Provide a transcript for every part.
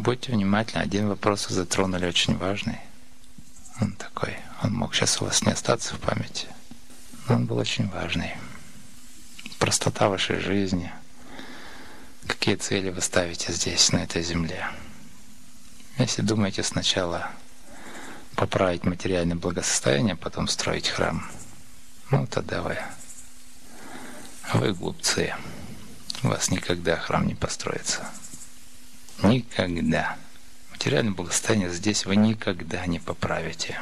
будьте внимательны, один вопрос затронули очень важный. Он такой, он мог сейчас у вас не остаться в памяти, но он был очень важный. Простота вашей жизни, какие цели вы ставите здесь, на этой земле. Если думаете сначала поправить материальное благосостояние, потом строить храм, ну тогда вы, вы глупцы. У вас никогда храм не построится. Никогда. Материальное благосостояние здесь вы никогда не поправите.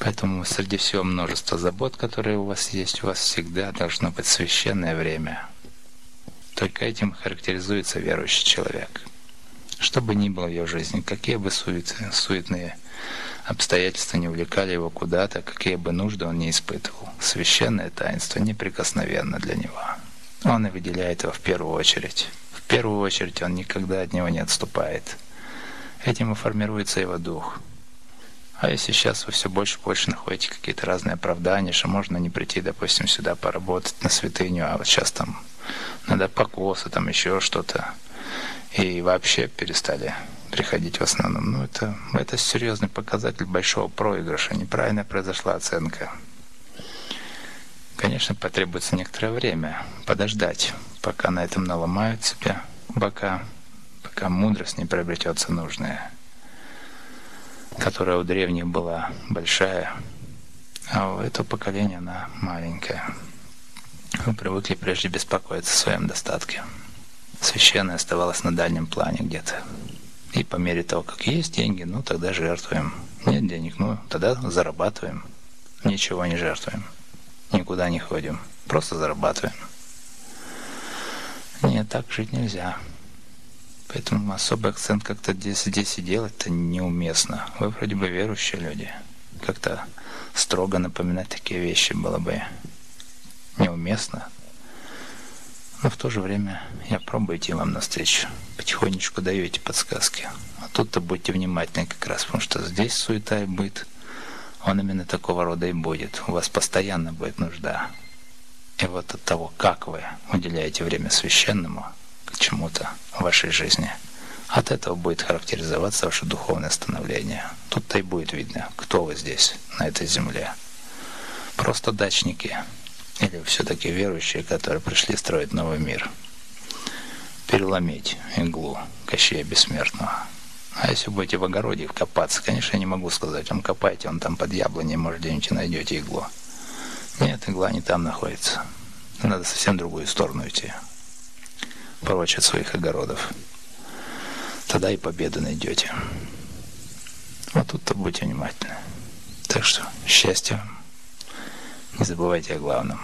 Поэтому среди всего множества забот, которые у вас есть, у вас всегда должно быть священное время. Только этим характеризуется верующий человек. Что бы ни было в его жизни, какие бы суеты, суетные обстоятельства не увлекали его куда-то, какие бы нужды он не испытывал, священное таинство неприкосновенно для него. Он и выделяет его в первую очередь. В первую очередь он никогда от него не отступает. Этим и формируется его дух. А если сейчас вы все больше и больше находите какие-то разные оправдания, что можно не прийти, допустим, сюда поработать на святыню, а вот сейчас там надо покосы, там еще что-то, и вообще перестали приходить в основном. Ну, это, это серьезный показатель большого проигрыша. Неправильно произошла оценка. Конечно, потребуется некоторое время подождать, пока на этом наломают себя бока, пока мудрость не приобретется нужная, которая у древних была большая, а у этого поколения она маленькая. Мы привыкли прежде беспокоиться о своем достатке. Священное оставалось на дальнем плане где-то. И по мере того, как есть деньги, ну тогда жертвуем. Нет денег, ну тогда зарабатываем. Ничего не жертвуем. Никуда не ходим. Просто зарабатываем. Нет, так жить нельзя. Поэтому особый акцент как-то здесь, здесь и делать-то неуместно. Вы вроде бы верующие люди. Как-то строго напоминать такие вещи было бы неуместно. Но в то же время я пробую идти вам навстречу. Потихонечку даю эти подсказки. А тут-то будьте внимательны как раз, потому что здесь суета и быт. Он именно такого рода и будет. У вас постоянно будет нужда. И вот от того, как вы уделяете время священному, к чему-то в вашей жизни, от этого будет характеризоваться ваше духовное становление. Тут-то и будет видно, кто вы здесь, на этой земле. Просто дачники – или все-таки верующие, которые пришли строить новый мир. Переломить иглу Кощея Бессмертного. А если будете в огороде копаться, конечно, я не могу сказать, вам копайте, он там под яблоней, может, где-нибудь найдете иглу. Игла не там находится. Надо совсем другую сторону идти. Прочь от своих огородов. Тогда и победу найдете. Вот тут-то будьте внимательны. Так что счастья вам. Не забывайте о главном.